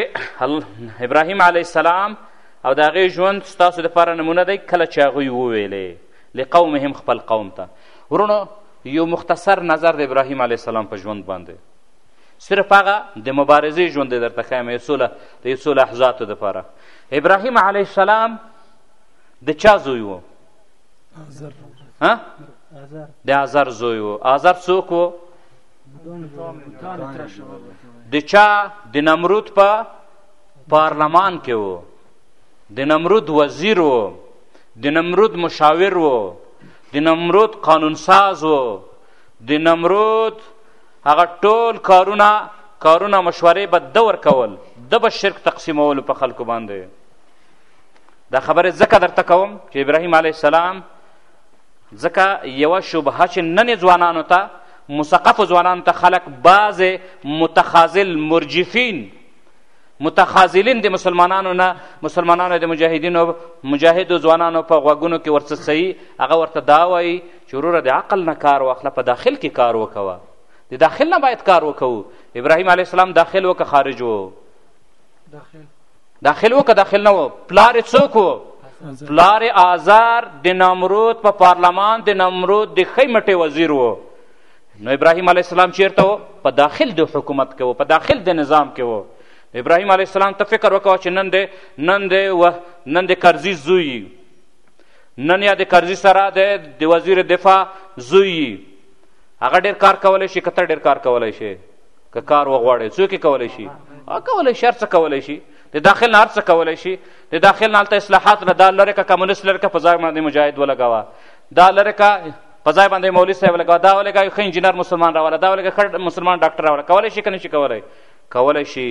ابراهیم علیه السلام او د هغې ژوند ستاسو دپاره نمونه دی کله چې هغوی وویلې لقومهم خپل قوم ته ورونو یو مختصر نظر د ابراهیم علیه السلام په ژوند باندې صرف هغه د مبارزې ژوند دی درته ښیم یو څو د یو څو لحظاتو دپاره ابراهیم علیه السلام د چا زوی و د ازر زوی و ازر څوک و د چا د نمرود په پارلمان کې و د نمرود وزیر و د نمرود مشاور و د نمرود قانونساز و د نمرود هغه ټول کارونه کارونه مشورې به ده ورکول ده به شرک تقسیمولو په خلکو باندې دا خبرې ځکه درته کوم چې ابراهیم علیه السلام ځکه یوه شبهه چې نن ځوانانو ته مثقفو ځوانانو ته خلک بعضې متخاذل مرجفین متخاذلین د مسلمانانو نه مسلمانانو د مجاهدینو مجاهدو ځوانانو په غوږونو کې ورڅڅوي هغه ورته دا وایي چې وروره د عقل نه کار واخله په داخل کې کار وکوه د داخل نه باید کار وکوو ابراهیم علیه السلام داخل وکه خارج و داخل داخل وکه داخل نه و پلار څوک و پلار آزار د نمرود په پارلمان د نمرود د ښی مټې وزیر و نو ابراهیم علیه السلام چیرته و په داخل د حکومت کې و په داخل د نظام کې و ابراهیم علیه السلام ته فکر وکړه چې نن دی نن دی و نن د کرزي زوی نن یا د کرزي سره دی د وزیر دفاع زوی هغه ډېر کار کولی شي که ته ډېر کار کولی شي که کار وغواړې څوک یې کولی شي کولی شي هر څه کولی شي د داخل نه هر څه کولی شي د داخل نه هلته اصلاحات له دا لرې که کمونیست لرې که په ځای باندې مجاهد ولګوه دا لرې که په ځای باندې مولوي صاحب لګوه دا ولګوي ښه انجینر مسلمان راوله دا ولګوي ښه مسلمان ډاکټر راوله کولی شي که نه شي کولی کولی شي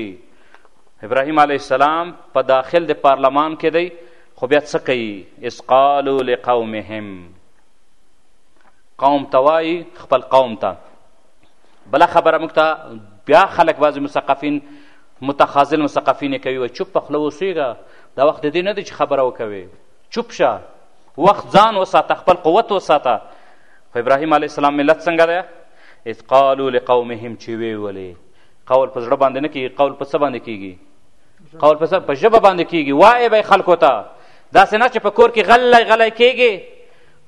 ابراهیم علیه السلام په داخل د پارلمان کې دی خو بیا څه کوي اذ قالو لقومهم قوم ته وایي خپل قوم ته بله خبره موږ ته بیا خلک بعضې مثقفین متخاذل مثقفین یې کوي وایي چوپ په خوله اوسېږه دا وخت د دې نه دی چې خبره وکوي چوپ شه وخت ځان وساته خپل قوت وساته خو ابراهیم علیه السلام ملت څنګه دی اذ قالو لقومهم چې ویې ولې قول په زړه باندې نه کېږي قول په څه باندې کېږي قول په څه په ژبه باندې کېږي وایې به یې خلکو ته داسې نه چې په کور کې غلی غلی کېږي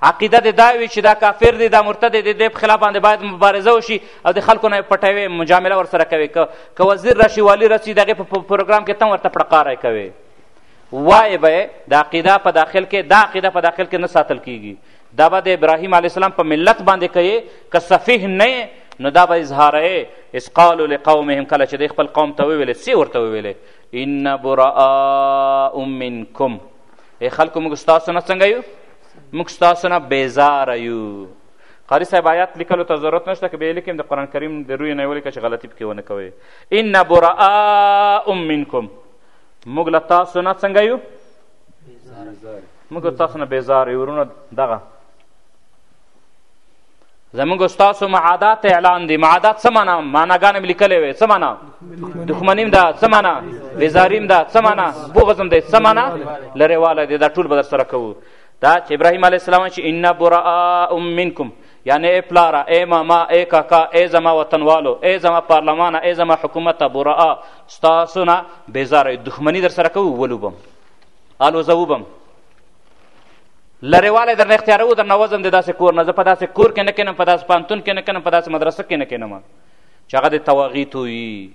عقیده دې دا وي چې دا کافر دی دا مرتد دی دې په خلاف باندې باید مبارزه وشي او د خلکو نه پټوي مجامله ورسره کوي که وزیر راشي والي راشي د هغې په پروګرام کې تم ورته پړقاری کوي وای به د عقیده په داخل کې دا عقیده په داخل کې نه ساتل کیږي دا به د ابراهیم علیه السلام په ملت باندې کوي که سفیه نه نو دا به اظهاره اس قالو لقومهم کله چې د خپل قوم ته وویلې څه ورته وویلې ان براء منکم ای خلکو موږ ستاسو نه څنګه یو موږ ستاسو نه بیزاره یو قاری صاحب آیات لیکلو ته ضرورت نشته که به لیکم د قرآن کریم د روی نه ولیکه چې غلطي پکې ونه کوئ ان براء منکم موږ له تاسو نه څنګه یو موږ له تاسو نه بېزار یو ورونه دغه زموږ ستاسو معادات اعلان دي معادات څه معنا معناګانې مې لیکلې وې څه معنا دښمني هم ده څه معنا بېزاري هم ده څه معنا بغض هم دی څه معنا لرېوالی دی دا ټول به در سره کوو دا چې ابراهیم علیه السلام چې ان براء منکم یعنی ای پلاره ای ماما ای کاکا ای زما وطنوالو ای زما پارلمانه ای زما حکومته برا ستاسو نه بیزاره یو دښمني در سره کوو ولوبم الوزه وبم لرېوالی درنه اختیاروو درنه وځم د داسې کور نه زه په داسې کور کې نه کینم په داسې پوهنتون کې نه کینم په داسې مدرسه کې نه کینم چې هغه د تواغیتو وي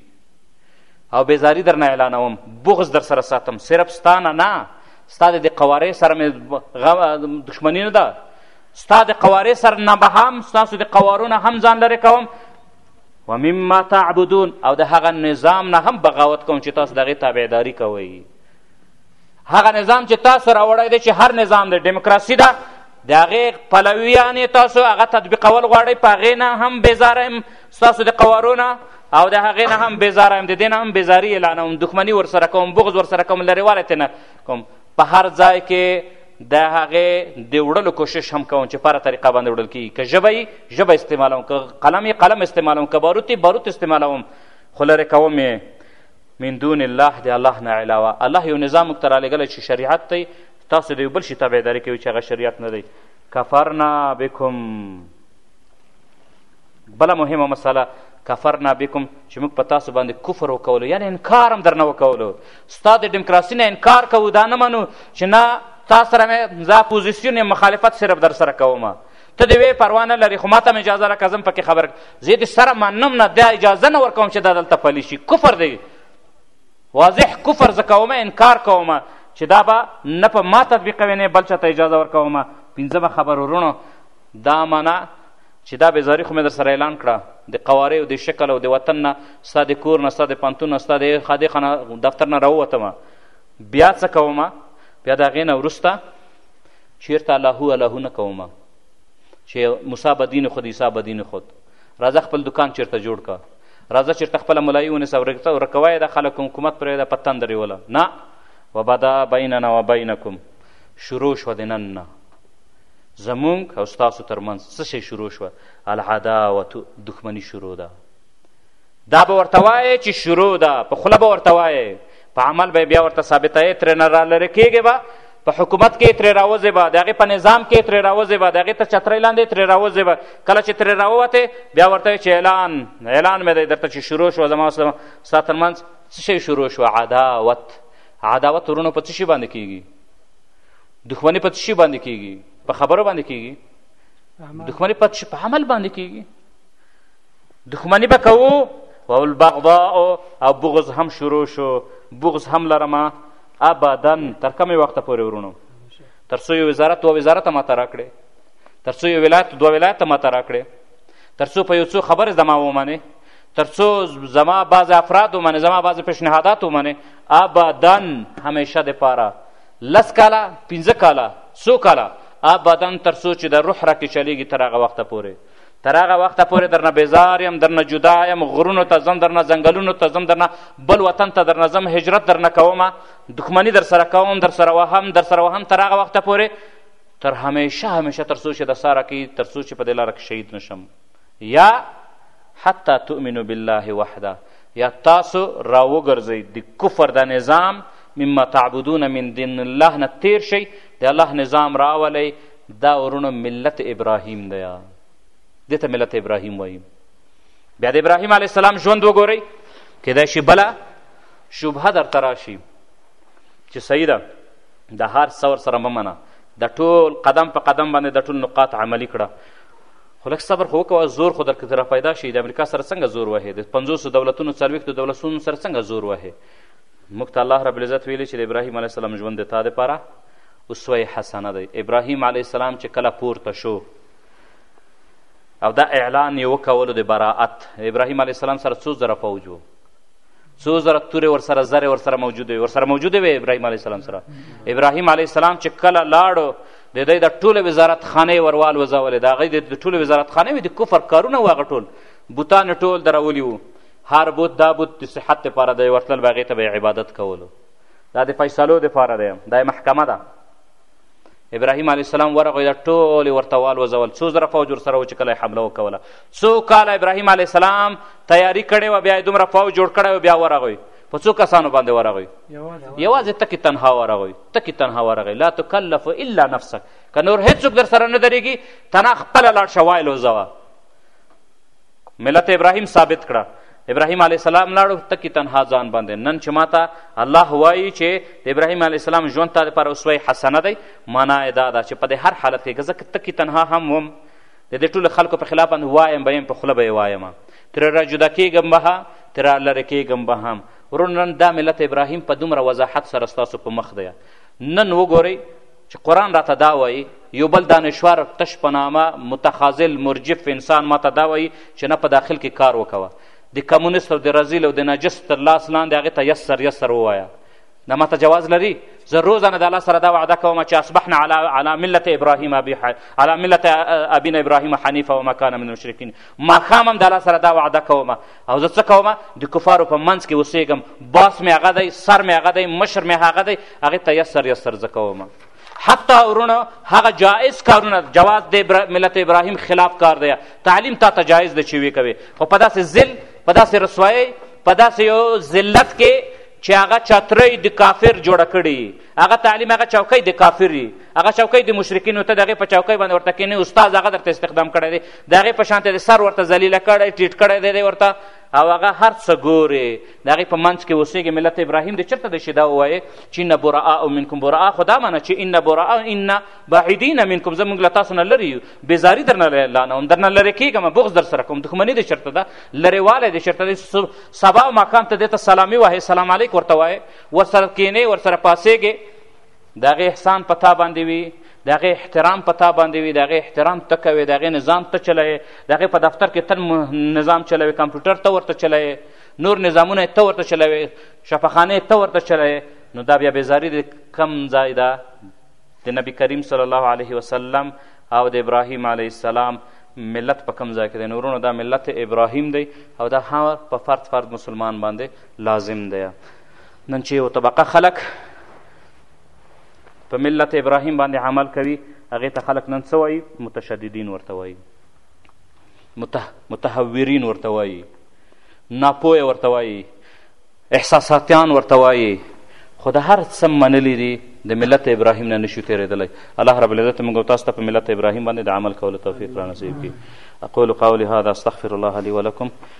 او بیزاری درنه اعلانوم بغز در سره ساتم صرف ستانه نه ستا د قوارې سره مې دښمني نه ده ستا د قوارې سر نه به هم ستاسو د قوارو نه هم ځان لرې کوم و مما تعبدون او د هغه نظام نه هم بغاوت کوم چې تاسو د هغې تابعداري کوئ هغه نظام چې تاسو راوړی دی چې هر نظام دی ډیموکراسي ده د هغې پلویان تاسو هغه تطبیقول غواړئ په هغې نه هم بېزاره یم ستاسو د قوارو نه او د هغې نه هم بېزاره یم د دې نه هم بېزاري اعلانوم دښمني ورسره کوم بغض ورسره کوم لرېوالی ترې نه کوم په هر ځای کې د هغې د وړلو کوشش هم کوم چې پاره طریقه باندې وړل کېږي که ژبه یي ژبه استعمالوم که قلم یي قلم استعمالوم که باروت یي باروت استعمالوم خو لرې کوم یې من دون الله د الله نه علاوه الله یو نظام موږ ته رالیږلی چې شریعت دی تاسو د یو بل شي تابعداري کوي چې هغه شریعت نه دی کفرنا بکم بله مهمه مسله کفرنا بکم چې موږ په تاسو باندې کفر وکولو یعنې انکار هم درنه وکولو ستا د ډیموکراسي نه انکار کوو دا نه منو چې نه تا سره مې زه اپوزیسیون مخالفت صرف در سره کوم ته د وې پروا نه لرې خو ما ته هم اجازه راکړه زه هم پکې خبر زه یې د سره منم نه دا اجازه نه ورکوم چې دا دلته پلی شي کفر دی واضح کفر زه کوم انکار کوم چې دا به نه په ما تطبیقوي نه بل چاته اجازه ورکوم پنځمه خبر ورونو دا معنا چې دا بېزاري خو مې در سره اعلان کړه د قواریو د شکل او د وطن نه ستا د کور نه ستا د پوهنتون نه ستا د ښادې خانه دفتر نه راووتم بیا څه کوم بیا د هغې نه وروسته چیرته الهو الهو نه کوم چې موسی بدین خود عیسی بدین خود راځه خپل دکان چیرته جوړ که راځه چیرته خپله ملایي ونیسه ورکوه یې د خلک حکومت پرې د پتن درېوله نه وبدا بیننا وبینکم شروع شوه د نن نه زمونږ او ستاسو ترمنځ څه شی شروع شوه العداوت دښمني شروع ده دا به ورته وایې چې شروع ده په خوله به ورته وایې په عمل به بیا ورته ثابتوې ترې نه رالرې کېږې به په حکومت کې ترې راوځې به د هغې په نظام کې ترې راوځې به د هغې ته چترۍ لاندې ترې راوځې به کله چې ترې راووتې بیا ورته چې اعلان اعلان مې دی درته چې شروع شوه زما ستا ترمنځ څه شی شروع شوه عداوت عداوت ورونو په څه شي باندې کېږي دښمني په څه باندې کیږي په خبرو باندې کیږي دښمني په څه په عمل باندې کیږي دښمني به کوو او البغضاء او بغض هم شروع شو بغض هم لرمه ابدا تر کومې وخته پورې ورونو تر څو یو وزارت دوه وزارته ماته راکړې تر څو یو ولایت دوه ولایته ماته راکړې تر څو په یو څو خبرې زما ومنې تر څو زما بعضې افراد ومنې زما بعضې پیشنهادات ومنې ابدا همیشه دپاره لس کاله پنځه کاله څو کاله ابدا تر څو چې د روح راکې چلیږي تر هغه وخته پورې تر هغه وخته پورې درنه بیزار یم درنه جدا یم غرونو ته ځم درنه ځنګلونو ته ځم درنه بل وطن ته درنه ځم هجرت درنه کوم دښمني در سره کوم در سره وهم در سره وهم تر هغه وخته پورې تر همیشه همیشه تر څو چې د ساره کې تر څو چې په دې لاره کې شهید نشم یا حتی تؤمنو بالله وحده یا تاسو راوګرځئ د کفر د نظام مما تعبدون من دین الله نه تیر شئ د الله نظام راولئ دا ورونو ملت ابراهیم دی دې ته ملت ابراهیم وایي بیا د ابراهیم علیه السلام ژوند وګورئ کیدای شي بله شبهه درته راشي چې صحیح ده د هر څور سره مه منه د ټول قدم په قدم باندې د ټول نقاط عملی کړه خو لږ صبر خو وکوه زور خو درکې را پیدا شي د امریکا سره څنګه زور وهې د پنځوسو دولتونو څلوېښتو دولتونو سره څنګه زور وهې موږ ته الله رب العزت ویلي چې د ابراهیم علیه السلام ژوند د تا دپاره اسوه حسنه دی ابراهیم علیه السلام چې کله پورته شو او دا اعلان یې وکولو د براعت ابراهیم علیه السلام سره څو زره فوج و څو زره تورې ورسره زرې ورسره موجودې وې ورسره موجودې وې ابراهیم علیه السلام سره ابراهیم علیه السلام چې کله لاړو د دوی د ټولې وزارت خانې وروال وځولې د هغوی د ټولې وزارت خانې وې د کفر کارونه و هغه ټول بوتان ټول درولي وو هر بت دا بت د صحت دپاره دی ورتلل به هغې ته به عبادت کولو دا د فیصلو دپاره دی دا محکمه ده ابراهیم علیه السلام ورغی دا ټولې ورته والوځول څو زره فوج ورسره و چې کله یې حمله وکوله څو کاله ابراهیم علیه السلام تیاری کړې وه بیا یې دومره فوج جوړ کړی و بیا ورغی په څو کسانو باندې ورغی یوازې تکې تنها ورغی تکې تنها ورغی لا تکلف الا نفسک که نور هیڅوک در سره نه درېږي تنها خپله لاړ شه وایل وځوه ملت ابراهیم ثابت کړه ابراهیم علی السلام لاړو تکی تنها ځان باندې نن چې ماته الله وایي چې د ابراهیم علی السلام ژوند تا لپاره اسوه حسنه دی معنا یې دا ده چې په دې هر حالت کې که زه تکی تنها هم وم د دې ټولو خلکو په خلاف باندې وایم به یم په خوله به یې وایم ترې را جدا کېږم به هم ترې را لرې کېږم به هم ورور نن دا ملت ابراهیم په دومره وضاحت سره ستاسو په مخ دی نن وګورئ چې قرآن راته دا وایي یو بل دانشور تش په نامه متخاذل مرجف انسان ماته دا وایي چې نه په داخل کې کار وکوه د کمونیست او د رزیل او د نجس تر لاس لاندې هغې ته یسر یسر ووایه دا ماته جواز لري زه روزانه د الله سره دا وعده کوم چې اصبحنا على ملت ابراهیم ابي على ملت ابينا ابراهیم حنیفه وما كان من المشرکین ماښام هم د الله سره دا وعده کوم او زه څه کوم د کفارو په منځ کې اوسېږم باس مې هغه دی سر مې هغه دی مشر مې هغه دی هغې ته یسر یسر زه کوم حتی ورونه هغه جایز کارونه جواز د ابرا... ملت ابراهیم خلاف کار دی تعلیم تا ته جایز دی چې وی کوي خو په داسې ذل په داسې رسوایۍ په داسې یو ذلت کې چې هغه چترۍ د کافر جوړه کړي هغه تعلیم هغه چوکۍ د کافر وي هغه چوکۍ د مشرکینو ته د هغې په چوکۍ باندې ورته کینې استاد هغه درته استخدام کړی دی د هغې په شان ته د سر ورته ذلیله کړی ټیټ کړی دی دی ورته او هغه هر څه ګورې د هغې په منځ کې اوسېږي ملت ابراهیم دی چېرته دی چې دا ووایې چې ان براء منکم براء خو دا منه چې ان براء ان بعیدین منکم زه موږ له تاسو نه لرې یو بېزاري درنه لانوم درنه لرې کېږم بغز در سره کوم دښمني دی چېرته ده لرېوالی دی چېرته دی سبا او ماښام ته دې ته سلامي وایې سلام علیک ورته وایې ورسره کینې ورسره پاسېږې د هغې احسان په تا باندې وي د هغې احترام په تا باندې وي د هغې احترام ته کوې د هغې نظام ته چلوې د هغې په دفتر کې ته نظام چلوې کمپیوټر ته ورته چلوې نور نظامونه ته ورته چلوې شفاخانې ته ورته چلوې نو دا بیا بېزاري د کم ځای ده د نبی کریم صلی الله علیه وسلم او د ابراهیم علیه السلام ملت په کم ځای کې دی نورونو دا ملت ابراهیم دی او دا هم په فرد فرد مسلمان باندې لازم دی نن چې یو طبقه خلک په ملت ابراهیم باندې عمل کوي هغې ته خلک نن څه وایي متشددین ورته وایي مته متحورین ورته وایي ناپوه ورته وایي احساساتیان ورته وایي خو د هر څه منلی دي د ملت ابراهیم نه نشو تېرېدلی الله رب العزت موږ تاسو ته په ملت ابراهیم باندې د عمل کولو توفیق را نصیب کړي اقول قولي هذا استغفر الله لي ولكم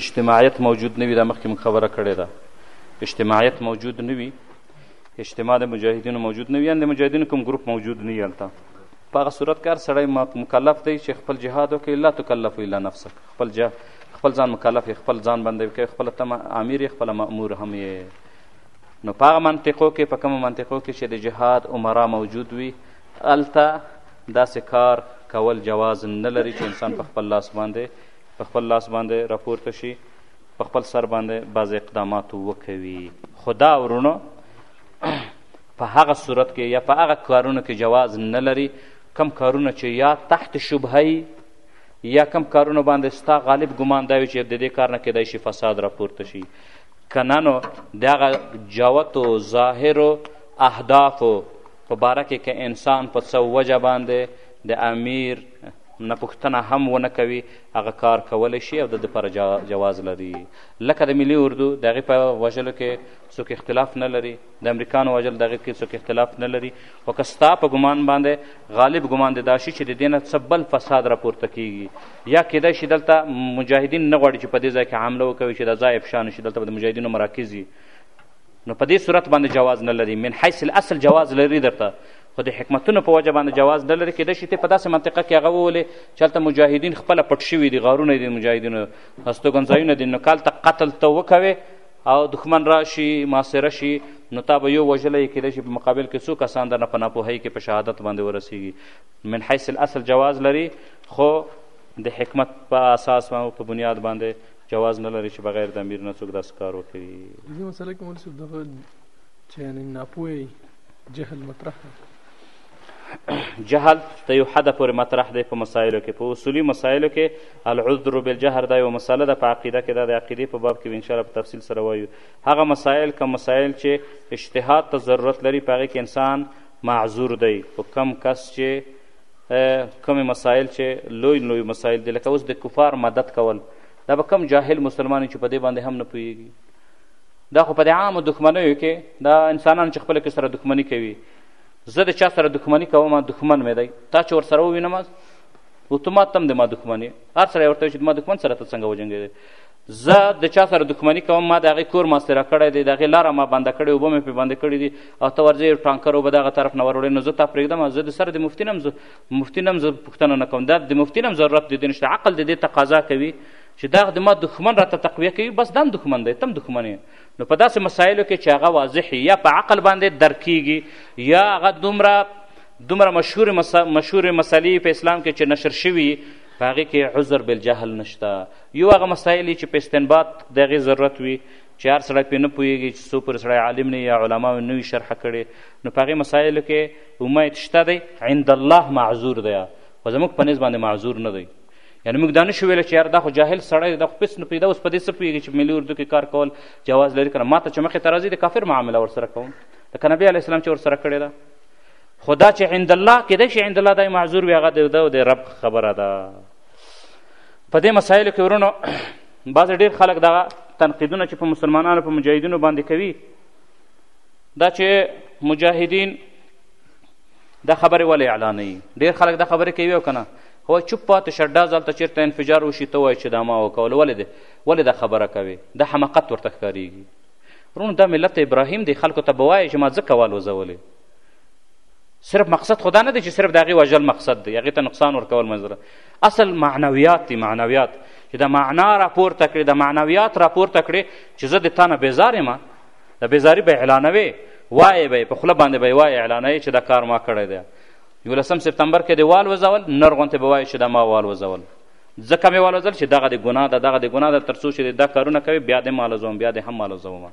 اجتماعیت موجود نه وي دا مخکې موږ خبره کړې ده اجتماعیت موجود نه وي اجتماع د مجاهدینو موجود نه وي یعنې د مجاهدینو کوم ګروپ موجود نه وي هلته په هغه صورت کې هر سړی مکلف دی چې خپل جهاد وکړي لا تکلف الا نفسک خپل جه خپل ځان مکلف خپل ځان بندوي کوي خپله ته امیر یې خپله مأمور هم یې نو په هغه منطقو کې په کومو منطقو کې چې د جهاد عمرا موجود وي هلته داسې کار کول جواز نه لري چې انسان په خپل لاس باندې په خپل لاس باندې راپورته شي په خپل سر باندې بعضې اقدامات وکوي خو دا ورونو په هغه صورت کې یا په هغه کارونو کې جواز نه لري کم کارونه چې یا تحت شبهه یا کم کارونه باندې ستا غالب ګمان دا وي چې د دې کار نه کېدای شي فساد راپورته شي که نه نو د هغه جوتو ظاهرو اهدافو په باره کې که انسان په څه وجه باندې د امیر نه پوښتنه هم ونه کوي هغه کار کولی شي او د ده پر جواز لري لکه د ملي اردو د هغې په وژلو کې څوک اختلاف نه لري د امریکانو وژل د هغې کې څوک اختلاف نه لري خو که ستا په ګمان باندې غالب ګمان د دا شي چې د دې نه څه بل فساد راپورته کیږي یا کیدای شي دلته مجاهدین نه غواړي چې په دې ځای کې حمله وکوي چې دا ځای افشا نه شي دلته به د مجاهدینو مراکز وي نو په دې صورت باندې جواز نه لري من حیث الاصل جواز لري درته خو د حکمتونو په وجه باندې جواز نه لري کېدای شي ته په داسې منطقه کې هغه وولې چې هلته مجاهدین خپله پټ شوي دي غارونه دي مجاهدینو هستوګنځایونه دي نو که هلته قتل ته وکوې او دښمن راشي محاصره شي نو تا به یو وژلی کېدای شي په مقابل کې څو کسان درنه په ناپوهۍ کې په شهادت باندې ورسیږي من حیث الاصل جواز لري خو د حکمت په اساس په بنیاد باندې جواز نه لري چې بغیر د امیر نه څوک داسې کار وکړي. په دې مسئله کې مولوي صاحب دغه چې یعنې ناپوهه یي جهل مطرح دی. جهل ته یو حد پورې مطرح دی په مسایلو کې په اصولي مسایلو کې العذر بالجهر دا یو مسله ده په عقیده کې دا د عقیدې په باب کې به انشاءالله په تفصیل سره وایو هغه مسایل که مسایل چې اجتهاد ته ضرورت لري په هغې کې انسان معذور دی خو کم کس چې کوم مسائل چې لوی لوی مسائل دي لکه اوس د کفار مدد کول دا به کم جاهل مسلمان چې په دې باندې هم نه پوهیږي دا خو په دې عامو دښمنیو کې دا انسانان چې خپل کې سره دښمني کوي زه د چا سره دښمني کوم دښمن مې دی تا چې ورسره ووینم اتومات تم د ما دښمن یې هر سړی ورته وایي چې ما دښمن سره ته څنګه وجنګېدې زه د چا سره دښمني کوم ما د هغې کور محاصره کړی دی د هغې لاره ما بنده کړې اوبه مې پرې بندې کړې دي او ته ورځې یو ټانکر اوبه دغه طرف نه وروړې نو زه تا پرېږدم زه د سره د مفتي نه هم مفتي نه هم زه پوښتنه نه کوم دا د مفتي نه هم ضرورت د دې نشته عقل د دې تقاضا کوي چې دا د ما دښمن راته تقویه کوي بس دا هم دښمن دی ته هم دښمن یې نو په داسې مسایلو کې چې هغه واضح یا په عقل باندې درک کیږي یا هغه دومره دومره مشهور مشهور مسلې په اسلام کې چې نشر شوي په هغې کې عذر بالجهل نشته یو هغه مسایل دي چې په استنباط د هغې ضرورت وي چې هر سړی پرې نه پوهېږي چې څو پورې سړی عالم نه یا علماو نه وي شرحه کړې نو په هغې مسایلو کې امید شته دی عند الله معذور دی خو زموږ په نس باندې معذور نه دی یعنی موږ دا نه شو ویلی چې یار دا خو جاهل سړی دی دا خو هېڅ نه پوهېږي دا اوس په دې څه پوهېږي چې ملي اردو کې کار کول جواز لري که نه ما ته چې مخې ته راځي د کافر معامله ورسره کوم لکه نبي علیه السلام چې ورسره کړې ده خو دا چې عند الله کېدای شي عند الله دا معذور وي هغه د ده د رب خبره ده په دې مسایلو کې ورونو بعضې ډېر خلک دغه تنقیدونه چې په مسلمانانو په مجاهدینو باندې کوي دا چې مجاهدین دا خبرې ولې اعلانوي ډېر خلک دا خبرې کوي او که نه هو چوپ پاتې شه ډز هلته چېرته انفجار وشي ته وایې چې دا ما وکول ولې دی ولې دا خبره کوې دا حماقت ورته ښکارېږي ورونو دا ملت ابراهیم دی خلکو ته به وایې چې ما ځکه والوځولې صرف مقصد خدا نه دی چې صرف د هغې وژل مقصد دی هغې ته نقصان ورکول منظره اصل معنویات دي معنویات چې د معنا راپورته کړې د معنویات راپورته کړې چې زه د تا نه بېزار یم د بېزاري به اعلانوې وایې به یې په خوله باندې به یې وایې اعلانوې چې دا کار ما کړی دی یولسم سپتمبر کې د وال وځول نر غونتې به وایې چې دا ما وال وځول ځکه مې والوځل چې دغه د ګناه ده دغه د ګناه ده تر څو چې دا کارونه کوي بیا دې مالوځوم بیا دې هم مالوځوم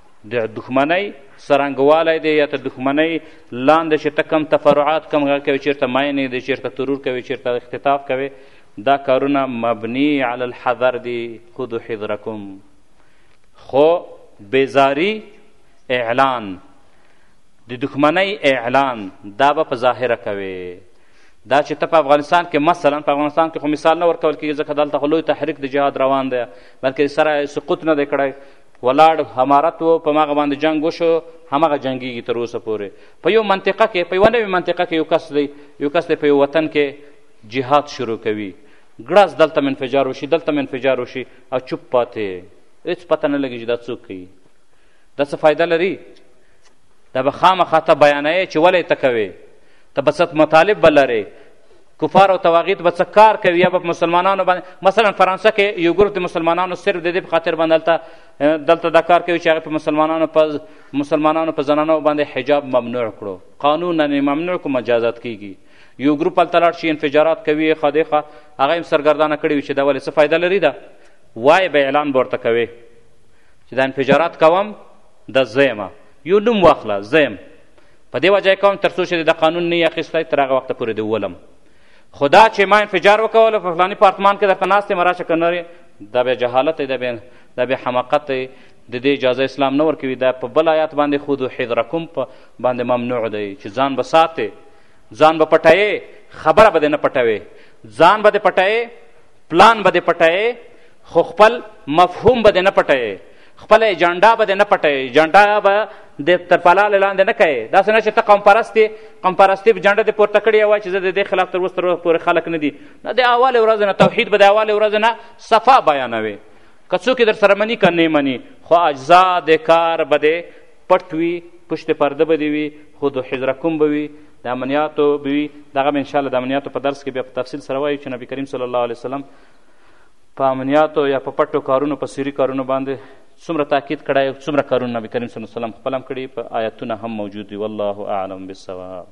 د دښمنۍ څرنګوالی دی یا ته دښمنۍ لاندې چې ته کم تفرعات کم هغه کوې چېرته ماینې دی چېرته ترور کوې چېرته اختطاف کوې دا کارونه مبني علی الحذر دي خودو حذرکم خو بیزاری اعلان د دښمنۍ اعلان دا به په ظاهره کوي دا چې ته په افغانستان کې مثلا په افغانستان کې خو مثال نه ورکول کېږي ځکه دلته خو لوی تحریک د جهاد روان دی بلکې سره سقوط نه دی کړی ولاړ حمارت و په مغه باندې جنگ وشو همغه جنگیږي تر اوسه پورې په یو منطقه کې په یوه نوې منطقه کې یو کس دی یو کس دی په یو وطن کې جهاد شروع کوي ګړز دلته م انفجار وشي دلته م انفجار وشي او چوپ پاتې هېڅ پته نه لګي چې دا څوک کوي دا څه فایده لري دا به خامخا ته بیانوې چې ولې ته کوې ته به څه مطالب به لرې کفار او تواغیت به څه کار کوي یا به مسلمانانو باندې مثلا فرانسه کې یو ګروپ د مسلمانانو صرف د دې په خاطر باندې هلته دلته دا کار کوي چې هغه په مسلمانانو په مسلمانانو په زنانو باندې حجاب ممنوع کړو قانونا یې ممنوع کړو مجازات کیږي یو ګروپ هلته لاړ شي انفجارات کوي ښه دی ښه هغه هم سرګردانه کړي وي چې دا ولې څه فایده لري ده وایې به اعلان به ورته کوې چې دا انفجارات کوم دا زه یم یو نوم واخله زه یم په دې وجه کوم تر څو چې د قانون نه یې اخیستی تر هغه وخته پورې دې وولم خو دا چې ما انفجار وکولو په فلاني پارتمان کې درته ناست یم راشه که نه دا بیا جهالت دی دا بیا دا بیا حماقت دی د دې اجازه اسلام نه ورکوي دا په بل آیات باندې خودو حضرکم په باندې ممنوع دی چې ځان به ساتې ځان به پټوې خبره به دې نه پټوې ځان به دې پټوې پلان به دې پټوې خو خپل مفهوم به دې نه پټوې خپله اجنډا به دې نه پټوې اجنډا به د تر پلاله لاندې نه کوې داسې نه چې ته قوم پرست یې قوم پرستي جنډه دې پورته کړې وه چې زه د دې خلاف تر اوس تر پورې خلک نه دي نه د اولې ورځې نه توحید به د اولې ورځې نه صفا بیانوې که څوک یې در سره مني که نه مني خو اجزا د کار به دې پټ وي پشت پرده به دې وي خو د حجره کوم به وي د امنیاتو به وي دغه به انشاءالله د امنیاتو په درس کې بیا په تفصیل سره وایو چې نبی کریم صلی الله علیه وسلم په امنیاتو یا په پټو کارونو په سیري کارونو باندې څومره تاکید کړی څومره کارونه نبی کریم صلی الله علیه وسلم خپل هم کړي په آیتونه هم موجود دي والله اعلم بالصواب